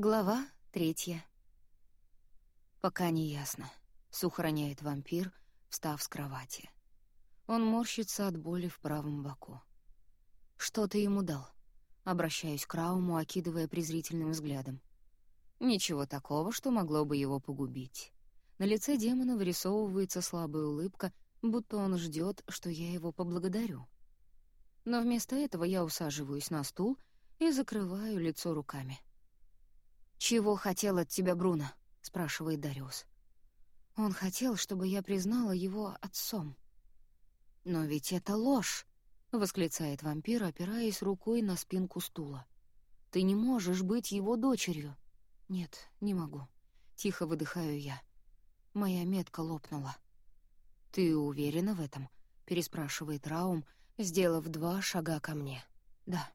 Глава третья. Пока не ясно. Сухо роняет вампир, встав с кровати. Он морщится от боли в правом боку. «Что ты ему дал?» Обращаюсь к Рауму, окидывая презрительным взглядом. Ничего такого, что могло бы его погубить. На лице демона вырисовывается слабая улыбка, будто он ждет, что я его поблагодарю. Но вместо этого я усаживаюсь на стул и закрываю лицо руками. «Чего хотел от тебя Бруно?» — спрашивает Дариус. «Он хотел, чтобы я признала его отцом». «Но ведь это ложь!» — восклицает вампир, опираясь рукой на спинку стула. «Ты не можешь быть его дочерью». «Нет, не могу». Тихо выдыхаю я. Моя метка лопнула. «Ты уверена в этом?» — переспрашивает Раум, сделав два шага ко мне. «Да».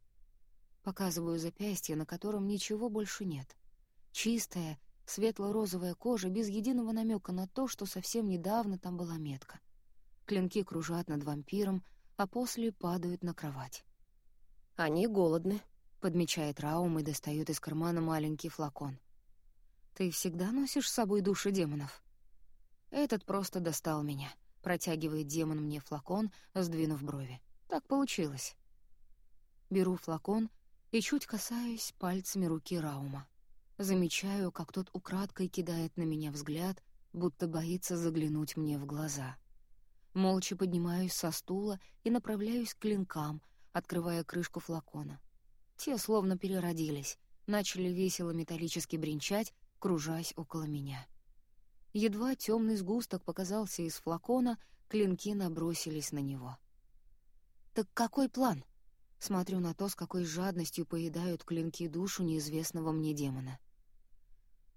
Показываю запястье, на котором ничего больше нет. Чистая, светло-розовая кожа, без единого намека на то, что совсем недавно там была метка. Клинки кружат над вампиром, а после падают на кровать. «Они голодны», — подмечает Раум и достает из кармана маленький флакон. «Ты всегда носишь с собой души демонов?» «Этот просто достал меня», — протягивает демон мне флакон, сдвинув брови. «Так получилось». Беру флакон и чуть касаюсь пальцами руки Раума. Замечаю, как тот украдкой кидает на меня взгляд, будто боится заглянуть мне в глаза. Молча поднимаюсь со стула и направляюсь к клинкам, открывая крышку флакона. Те словно переродились, начали весело металлически бренчать, кружась около меня. Едва темный сгусток показался из флакона, клинки набросились на него. «Так какой план?» Смотрю на то, с какой жадностью поедают клинки душу неизвестного мне демона.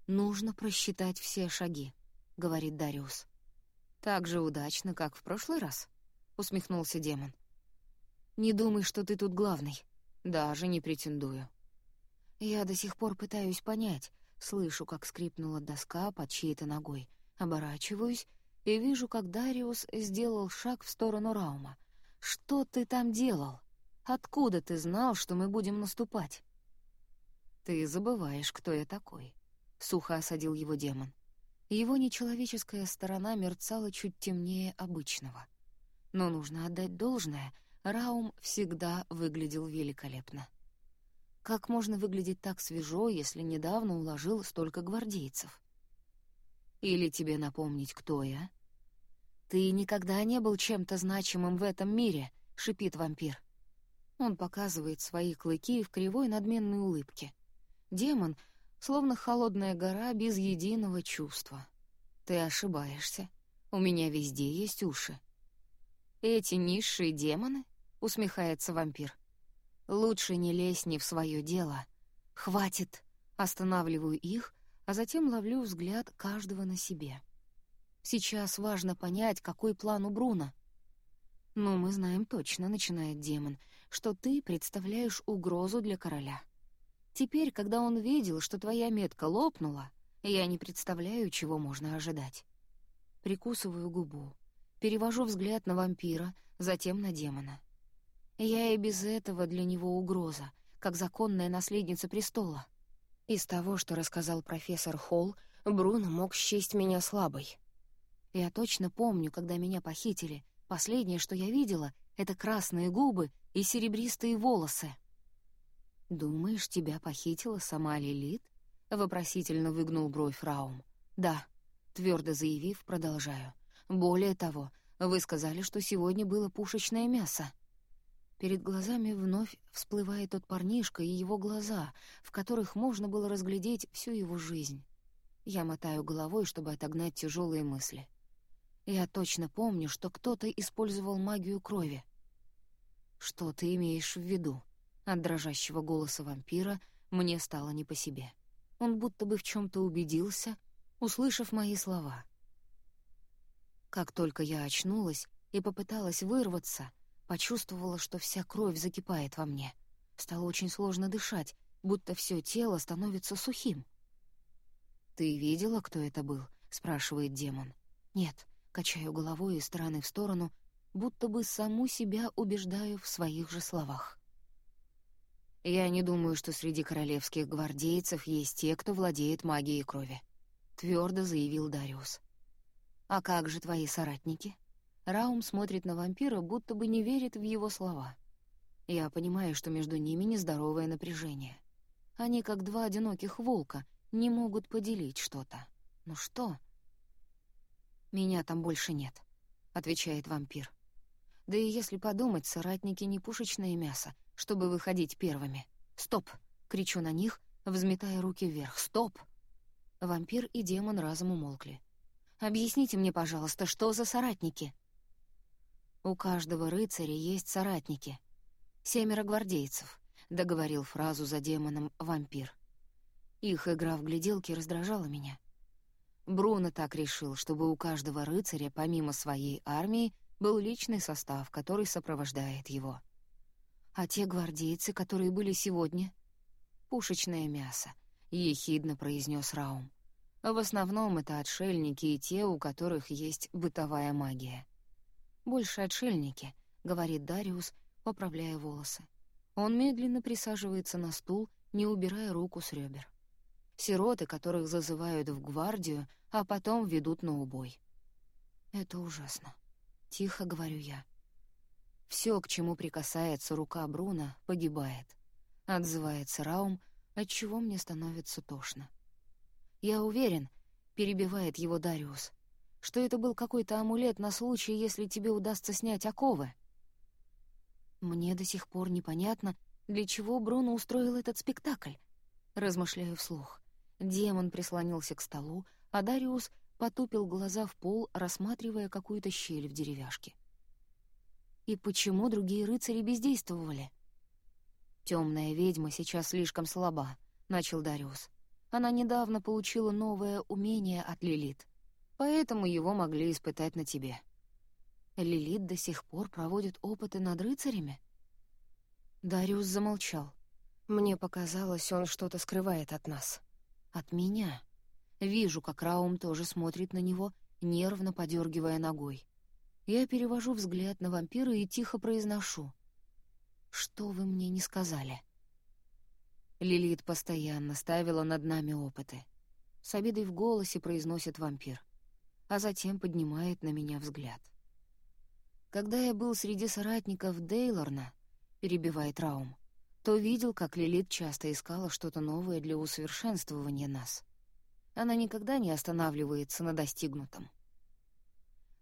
«Нужно просчитать все шаги», — говорит Дариус. «Так же удачно, как в прошлый раз», — усмехнулся демон. «Не думай, что ты тут главный. Даже не претендую». Я до сих пор пытаюсь понять, слышу, как скрипнула доска под чьей-то ногой, оборачиваюсь и вижу, как Дариус сделал шаг в сторону Раума. «Что ты там делал? Откуда ты знал, что мы будем наступать?» «Ты забываешь, кто я такой», — сухо осадил его демон. Его нечеловеческая сторона мерцала чуть темнее обычного. Но нужно отдать должное, Раум всегда выглядел великолепно. Как можно выглядеть так свежо, если недавно уложил столько гвардейцев? Или тебе напомнить, кто я? «Ты никогда не был чем-то значимым в этом мире», — шипит вампир. Он показывает свои клыки в кривой надменной улыбке. Демон словно холодная гора без единого чувства. Ты ошибаешься. У меня везде есть уши. Эти низшие демоны? Усмехается вампир. Лучше не лезь не в свое дело. Хватит. Останавливаю их, а затем ловлю взгляд каждого на себе. Сейчас важно понять, какой план у Бруна. «Но мы знаем точно», — начинает демон, «что ты представляешь угрозу для короля. Теперь, когда он видел, что твоя метка лопнула, я не представляю, чего можно ожидать. Прикусываю губу, перевожу взгляд на вампира, затем на демона. Я и без этого для него угроза, как законная наследница престола. Из того, что рассказал профессор Холл, Бруно мог счесть меня слабой. Я точно помню, когда меня похитили, последнее, что я видела, — это красные губы и серебристые волосы. «Думаешь, тебя похитила сама Лилит?» — вопросительно выгнул бровь Раум. «Да», — твердо заявив, продолжаю. «Более того, вы сказали, что сегодня было пушечное мясо». Перед глазами вновь всплывает тот парнишка и его глаза, в которых можно было разглядеть всю его жизнь. Я мотаю головой, чтобы отогнать тяжелые мысли. Я точно помню, что кто-то использовал магию крови. «Что ты имеешь в виду?» От дрожащего голоса вампира мне стало не по себе. Он будто бы в чем-то убедился, услышав мои слова. Как только я очнулась и попыталась вырваться, почувствовала, что вся кровь закипает во мне. Стало очень сложно дышать, будто все тело становится сухим. «Ты видела, кто это был?» — спрашивает демон. «Нет», — качаю головой из стороны в сторону, будто бы саму себя убеждаю в своих же словах. «Я не думаю, что среди королевских гвардейцев есть те, кто владеет магией крови», — твердо заявил Дариус. «А как же твои соратники?» Раум смотрит на вампира, будто бы не верит в его слова. Я понимаю, что между ними нездоровое напряжение. Они, как два одиноких волка, не могут поделить что-то. Ну что? «Меня там больше нет», — отвечает вампир. Да и если подумать, соратники не пушечное мясо, чтобы выходить первыми. «Стоп!» — кричу на них, взметая руки вверх. «Стоп!» Вампир и демон разом умолкли. «Объясните мне, пожалуйста, что за соратники?» «У каждого рыцаря есть соратники. Семеро гвардейцев», — договорил фразу за демоном вампир. Их игра в гляделки раздражала меня. Бруно так решил, чтобы у каждого рыцаря, помимо своей армии, был личный состав, который сопровождает его. А те гвардейцы, которые были сегодня? Пушечное мясо, — ехидно произнес Раум. В основном это отшельники и те, у которых есть бытовая магия. «Больше отшельники», — говорит Дариус, поправляя волосы. Он медленно присаживается на стул, не убирая руку с ребер. Сироты, которых зазывают в гвардию, а потом ведут на убой. Это ужасно. — тихо говорю я. Все, к чему прикасается рука Бруна, погибает. Отзывается Раум, отчего мне становится тошно. Я уверен, перебивает его Дариус, что это был какой-то амулет на случай, если тебе удастся снять оковы. Мне до сих пор непонятно, для чего Бруно устроил этот спектакль. Размышляю вслух. Демон прислонился к столу, а Дариус потупил глаза в пол, рассматривая какую-то щель в деревяшке. И почему другие рыцари бездействовали? Темная ведьма сейчас слишком слаба», — начал Дариус. «Она недавно получила новое умение от Лилит, поэтому его могли испытать на тебе». «Лилит до сих пор проводит опыты над рыцарями?» Дариус замолчал. Мне показалось, он что-то скрывает от нас. От меня. Вижу, как Раум тоже смотрит на него, нервно подергивая ногой. Я перевожу взгляд на вампира и тихо произношу. «Что вы мне не сказали?» Лилит постоянно ставила над нами опыты. С обидой в голосе произносит вампир, а затем поднимает на меня взгляд. «Когда я был среди соратников Дейлорна», — перебивает Раум, то видел, как Лилит часто искала что-то новое для усовершенствования нас. Она никогда не останавливается на достигнутом.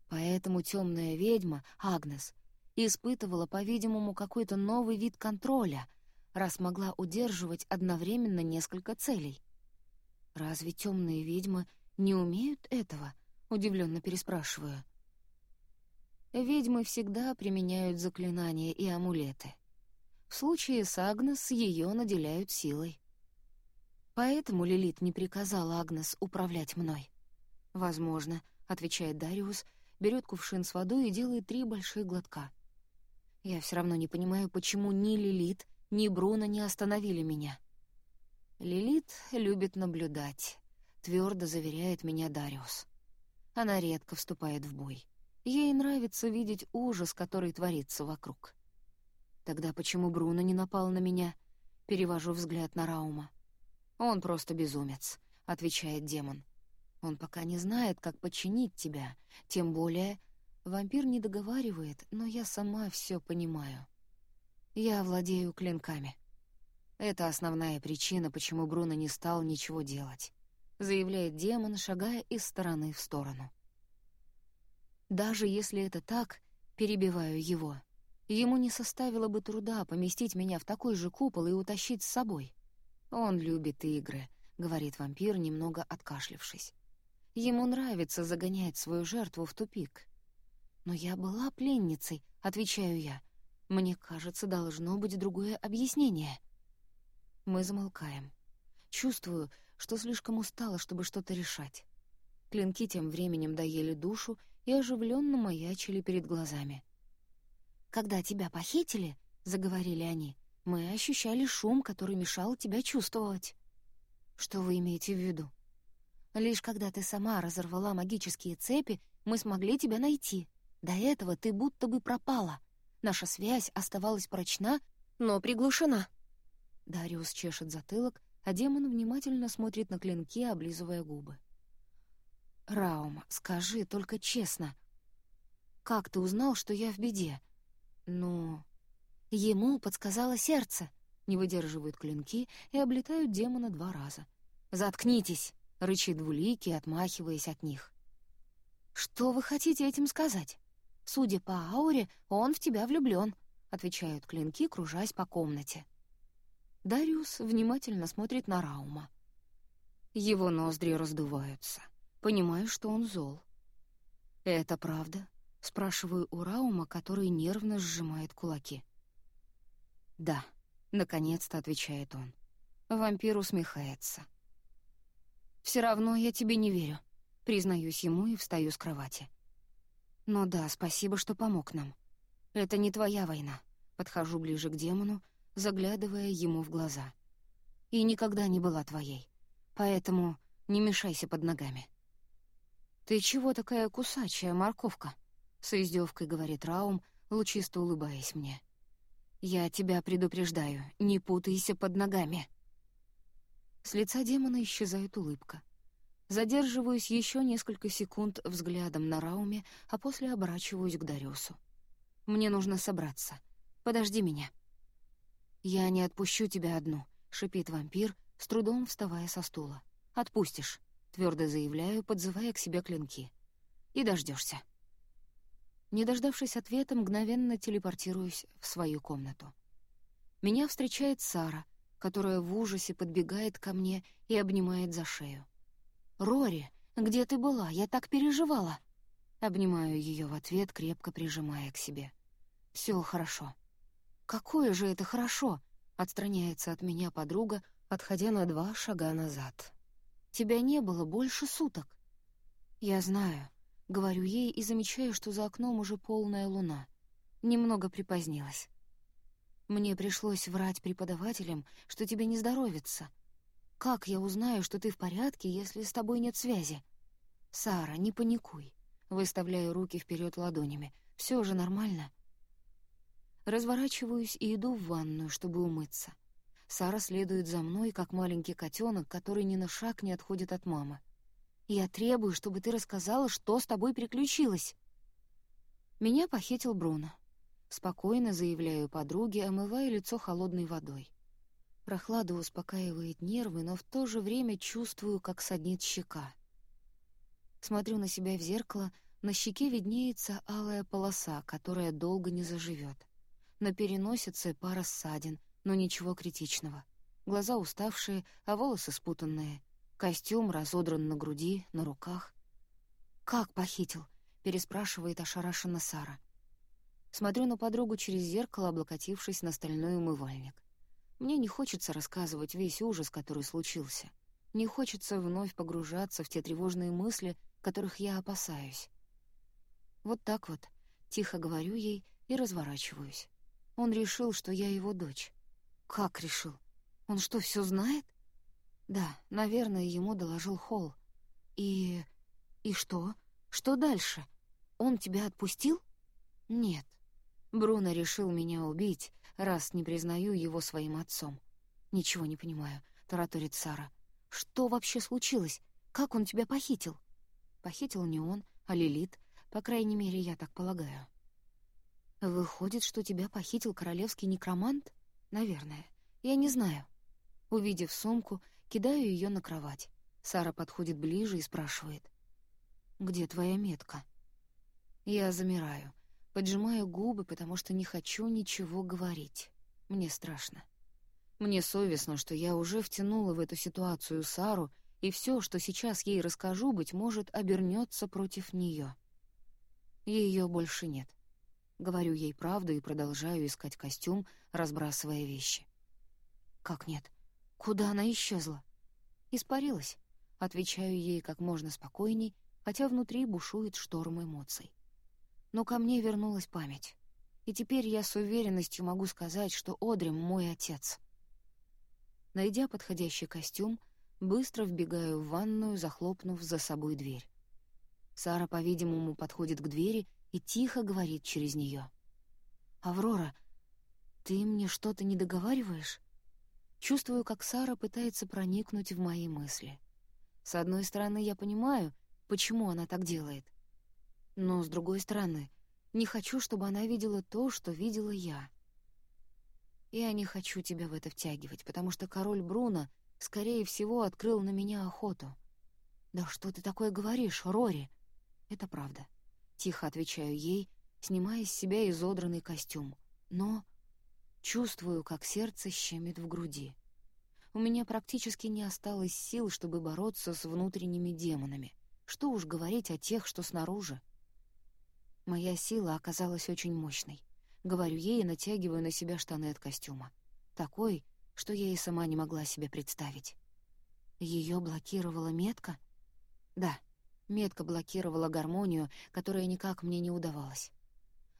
Поэтому темная ведьма, Агнес, испытывала, по-видимому, какой-то новый вид контроля, раз могла удерживать одновременно несколько целей. «Разве темные ведьмы не умеют этого?» — удивленно переспрашиваю. Ведьмы всегда применяют заклинания и амулеты. В случае с Агнес ее наделяют силой. Поэтому Лилит не приказала Агнес управлять мной. «Возможно», — отвечает Дариус, берет кувшин с водой и делает три большие глотка. Я все равно не понимаю, почему ни Лилит, ни Бруно не остановили меня. Лилит любит наблюдать, твердо заверяет меня Дариус. Она редко вступает в бой. Ей нравится видеть ужас, который творится вокруг. Тогда почему Бруно не напал на меня? Перевожу взгляд на Раума. «Он просто безумец», — отвечает демон. «Он пока не знает, как подчинить тебя, тем более...» Вампир не договаривает, но я сама все понимаю. Я владею клинками. Это основная причина, почему Бруно не стал ничего делать, заявляет демон, шагая из стороны в сторону. Даже если это так, перебиваю его. Ему не составило бы труда поместить меня в такой же купол и утащить с собой. «Он любит игры», — говорит вампир, немного откашлившись. «Ему нравится загонять свою жертву в тупик». «Но я была пленницей», — отвечаю я. «Мне кажется, должно быть другое объяснение». Мы замолкаем. Чувствую, что слишком устала, чтобы что-то решать. Клинки тем временем доели душу и оживленно маячили перед глазами. «Когда тебя похитили», — заговорили они, мы ощущали шум, который мешал тебя чувствовать. Что вы имеете в виду? Лишь когда ты сама разорвала магические цепи, мы смогли тебя найти. До этого ты будто бы пропала. Наша связь оставалась прочна, но приглушена. Дариус чешет затылок, а демон внимательно смотрит на клинки, облизывая губы. «Раум, скажи только честно. Как ты узнал, что я в беде?» «Ну...» «Ему подсказало сердце», — не выдерживают клинки и облетают демона два раза. «Заткнитесь!» — рычит двуликий, отмахиваясь от них. «Что вы хотите этим сказать? Судя по ауре, он в тебя влюблён», — отвечают клинки, кружась по комнате. Дариус внимательно смотрит на Раума. Его ноздри раздуваются. Понимаю, что он зол. «Это правда?» — спрашиваю у Раума, который нервно сжимает кулаки. «Да», — наконец-то отвечает он. Вампир усмехается. «Все равно я тебе не верю», — признаюсь ему и встаю с кровати. «Но да, спасибо, что помог нам. Это не твоя война». Подхожу ближе к демону, заглядывая ему в глаза. «И никогда не была твоей. Поэтому не мешайся под ногами». «Ты чего такая кусачая, морковка?» — с издевкой говорит Раум, лучисто улыбаясь мне. «Я тебя предупреждаю, не путайся под ногами». С лица демона исчезает улыбка. Задерживаюсь еще несколько секунд взглядом на Рауме, а после оборачиваюсь к Дариусу. «Мне нужно собраться. Подожди меня». «Я не отпущу тебя одну», — шипит вампир, с трудом вставая со стула. «Отпустишь», — твердо заявляю, подзывая к себе клинки. «И дождешься. Не дождавшись ответа, мгновенно телепортируюсь в свою комнату. Меня встречает Сара — которая в ужасе подбегает ко мне и обнимает за шею. «Рори, где ты была? Я так переживала!» Обнимаю ее в ответ, крепко прижимая к себе. «Все хорошо». «Какое же это хорошо!» — отстраняется от меня подруга, отходя на два шага назад. «Тебя не было больше суток». «Я знаю», — говорю ей и замечаю, что за окном уже полная луна. Немного припозднилась. Мне пришлось врать преподавателям, что тебе не здоровится. Как я узнаю, что ты в порядке, если с тобой нет связи? Сара, не паникуй. Выставляю руки вперед ладонями. Все же нормально. Разворачиваюсь и иду в ванную, чтобы умыться. Сара следует за мной, как маленький котенок, который ни на шаг не отходит от мамы. Я требую, чтобы ты рассказала, что с тобой приключилось. Меня похитил Бруно. Спокойно заявляю подруге, омывая лицо холодной водой. Прохлада успокаивает нервы, но в то же время чувствую, как саднит щека. Смотрю на себя в зеркало, на щеке виднеется алая полоса, которая долго не заживет. На переносице пара ссадин, но ничего критичного. Глаза уставшие, а волосы спутанные. Костюм разодран на груди, на руках. «Как похитил?» — переспрашивает ошарашенно Сара. Смотрю на подругу через зеркало, облокотившись на стальной умывальник. Мне не хочется рассказывать весь ужас, который случился. Не хочется вновь погружаться в те тревожные мысли, которых я опасаюсь. Вот так вот, тихо говорю ей и разворачиваюсь. Он решил, что я его дочь. Как решил? Он что, все знает? Да, наверное, ему доложил Холл. И... и что? Что дальше? Он тебя отпустил? Нет. Бруно решил меня убить, раз не признаю его своим отцом. «Ничего не понимаю», — тараторит Сара. «Что вообще случилось? Как он тебя похитил?» Похитил не он, а Лилит, по крайней мере, я так полагаю. «Выходит, что тебя похитил королевский некромант? Наверное. Я не знаю». Увидев сумку, кидаю ее на кровать. Сара подходит ближе и спрашивает. «Где твоя метка?» Я замираю — Поджимаю губы, потому что не хочу ничего говорить. Мне страшно. Мне совестно, что я уже втянула в эту ситуацию Сару, и все, что сейчас ей расскажу, быть может, обернется против нее. Ее больше нет. Говорю ей правду и продолжаю искать костюм, разбрасывая вещи. Как нет? Куда она исчезла? Испарилась. Отвечаю ей как можно спокойней, хотя внутри бушует шторм эмоций но ко мне вернулась память. И теперь я с уверенностью могу сказать, что Одрим — мой отец. Найдя подходящий костюм, быстро вбегаю в ванную, захлопнув за собой дверь. Сара, по-видимому, подходит к двери и тихо говорит через нее. «Аврора, ты мне что-то не договариваешь?» Чувствую, как Сара пытается проникнуть в мои мысли. С одной стороны, я понимаю, почему она так делает. Но с другой стороны, не хочу, чтобы она видела то, что видела я. Я не хочу тебя в это втягивать, потому что король Бруно, скорее всего, открыл на меня охоту. «Да что ты такое говоришь, Рори?» «Это правда». Тихо отвечаю ей, снимая с себя изодранный костюм. Но чувствую, как сердце щемит в груди. У меня практически не осталось сил, чтобы бороться с внутренними демонами. Что уж говорить о тех, что снаружи. Моя сила оказалась очень мощной. Говорю ей и натягиваю на себя штаны от костюма. Такой, что я и сама не могла себе представить. Ее блокировала метка? Да, метка блокировала гармонию, которая никак мне не удавалась.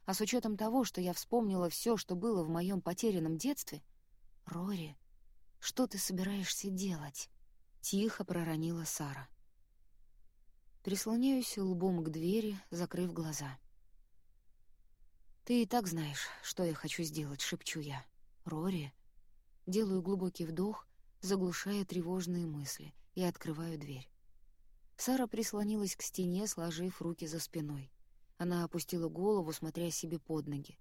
А с учетом того, что я вспомнила все, что было в моем потерянном детстве... «Рори, что ты собираешься делать?» — тихо проронила Сара. Прислоняюсь лбом к двери, закрыв глаза. «Ты и так знаешь, что я хочу сделать», — шепчу я. «Рори». Делаю глубокий вдох, заглушая тревожные мысли, и открываю дверь. Сара прислонилась к стене, сложив руки за спиной. Она опустила голову, смотря себе под ноги.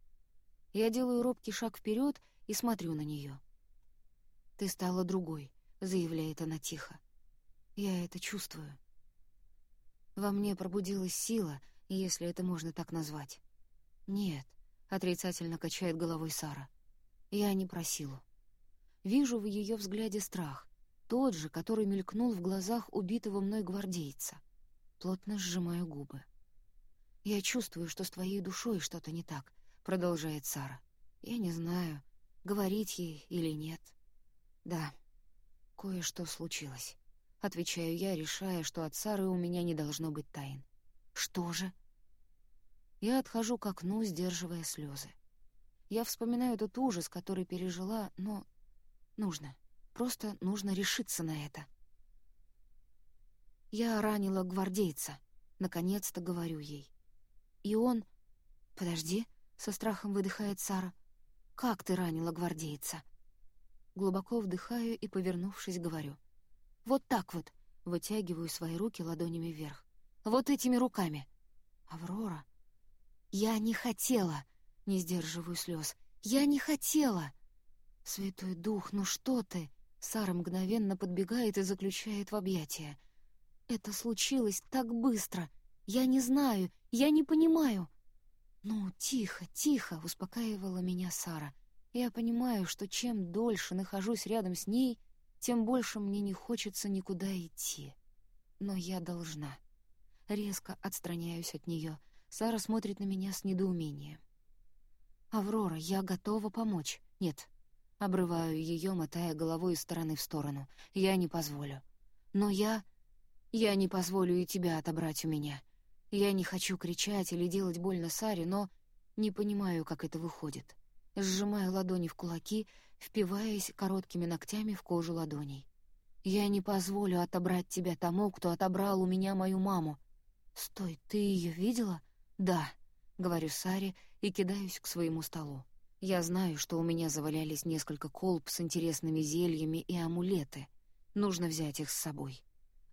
Я делаю робкий шаг вперед и смотрю на нее. «Ты стала другой», — заявляет она тихо. «Я это чувствую». Во мне пробудилась сила, если это можно так назвать. «Нет, — отрицательно качает головой Сара. «Я не просила. Вижу в ее взгляде страх, тот же, который мелькнул в глазах убитого мной гвардейца. Плотно сжимаю губы. «Я чувствую, что с твоей душой что-то не так», — продолжает Сара. «Я не знаю, говорить ей или нет». «Да, кое-что случилось», — отвечаю я, решая, что от Сары у меня не должно быть тайн. «Что же?» Я отхожу к окну, сдерживая слезы. Я вспоминаю тот ужас, который пережила, но нужно, просто нужно решиться на это. Я ранила гвардейца, наконец-то говорю ей. И он... Подожди, со страхом выдыхает Сара. Как ты ранила гвардейца? Глубоко вдыхаю и, повернувшись, говорю. Вот так вот, вытягиваю свои руки ладонями вверх. Вот этими руками. Аврора, «Я не хотела!» — не сдерживаю слез. «Я не хотела!» «Святой Дух, ну что ты?» Сара мгновенно подбегает и заключает в объятия. «Это случилось так быстро! Я не знаю, я не понимаю!» «Ну, тихо, тихо!» — успокаивала меня Сара. «Я понимаю, что чем дольше нахожусь рядом с ней, тем больше мне не хочется никуда идти. Но я должна. Резко отстраняюсь от нее — Сара смотрит на меня с недоумением. «Аврора, я готова помочь. Нет». Обрываю ее, мотая головой из стороны в сторону. «Я не позволю. Но я... Я не позволю и тебя отобрать у меня. Я не хочу кричать или делать больно Саре, но не понимаю, как это выходит. Сжимаю ладони в кулаки, впиваясь короткими ногтями в кожу ладоней. Я не позволю отобрать тебя тому, кто отобрал у меня мою маму. Стой, ты ее видела? «Да», — говорю Саре и кидаюсь к своему столу. Я знаю, что у меня завалялись несколько колб с интересными зельями и амулеты. Нужно взять их с собой.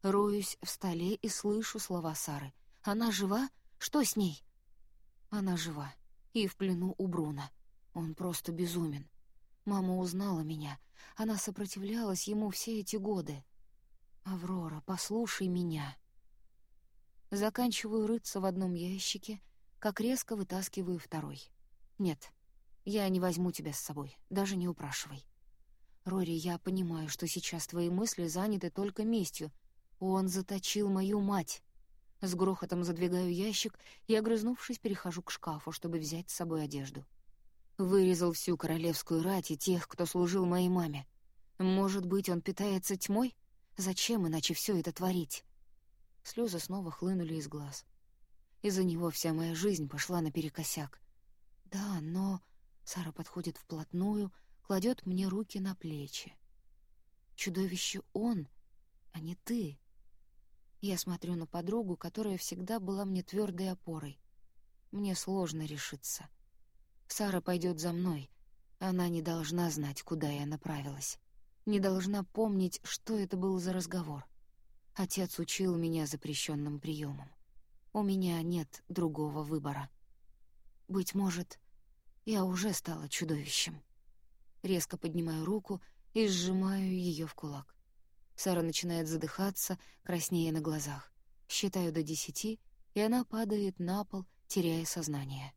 Роюсь в столе и слышу слова Сары. «Она жива? Что с ней?» Она жива. И в плену у Бруна. Он просто безумен. Мама узнала меня. Она сопротивлялась ему все эти годы. «Аврора, послушай меня». Заканчиваю рыться в одном ящике, как резко вытаскиваю второй. Нет, я не возьму тебя с собой, даже не упрашивай. Рори, я понимаю, что сейчас твои мысли заняты только местью. Он заточил мою мать. С грохотом задвигаю ящик и, огрызнувшись, перехожу к шкафу, чтобы взять с собой одежду. Вырезал всю королевскую рать и тех, кто служил моей маме. Может быть, он питается тьмой? Зачем иначе все это творить? Слезы снова хлынули из глаз. Из-за него вся моя жизнь пошла наперекосяк. Да, но... Сара подходит вплотную, кладет мне руки на плечи. Чудовище он, а не ты. Я смотрю на подругу, которая всегда была мне твердой опорой. Мне сложно решиться. Сара пойдет за мной. Она не должна знать, куда я направилась. Не должна помнить, что это был за разговор. Отец учил меня запрещенным приемам. У меня нет другого выбора. Быть может, я уже стала чудовищем. Резко поднимаю руку и сжимаю ее в кулак. Сара начинает задыхаться, краснея на глазах. Считаю до десяти, и она падает на пол, теряя сознание.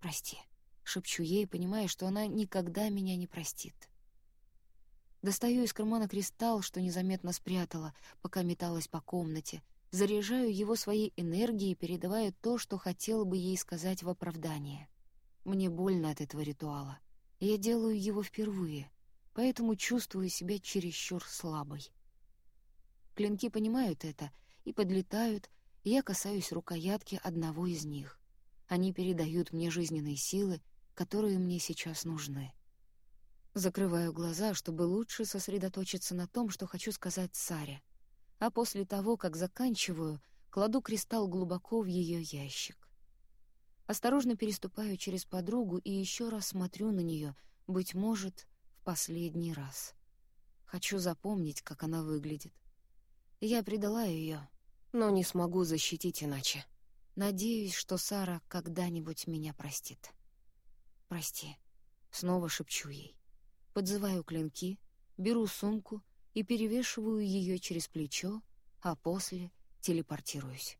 «Прости», — шепчу ей, понимая, что она никогда меня не простит. Достаю из кармана кристалл, что незаметно спрятала, пока металась по комнате, заряжаю его своей энергией, передавая то, что хотела бы ей сказать в оправдание. Мне больно от этого ритуала. Я делаю его впервые, поэтому чувствую себя чересчур слабой. Клинки понимают это и подлетают, и я касаюсь рукоятки одного из них. Они передают мне жизненные силы, которые мне сейчас нужны. Закрываю глаза, чтобы лучше сосредоточиться на том, что хочу сказать Саре. А после того, как заканчиваю, кладу кристалл глубоко в ее ящик. Осторожно переступаю через подругу и еще раз смотрю на нее, быть может, в последний раз. Хочу запомнить, как она выглядит. Я предала ее, но не смогу защитить иначе. Надеюсь, что Сара когда-нибудь меня простит. «Прости», — снова шепчу ей. Подзываю клинки, беру сумку и перевешиваю ее через плечо, а после телепортируюсь.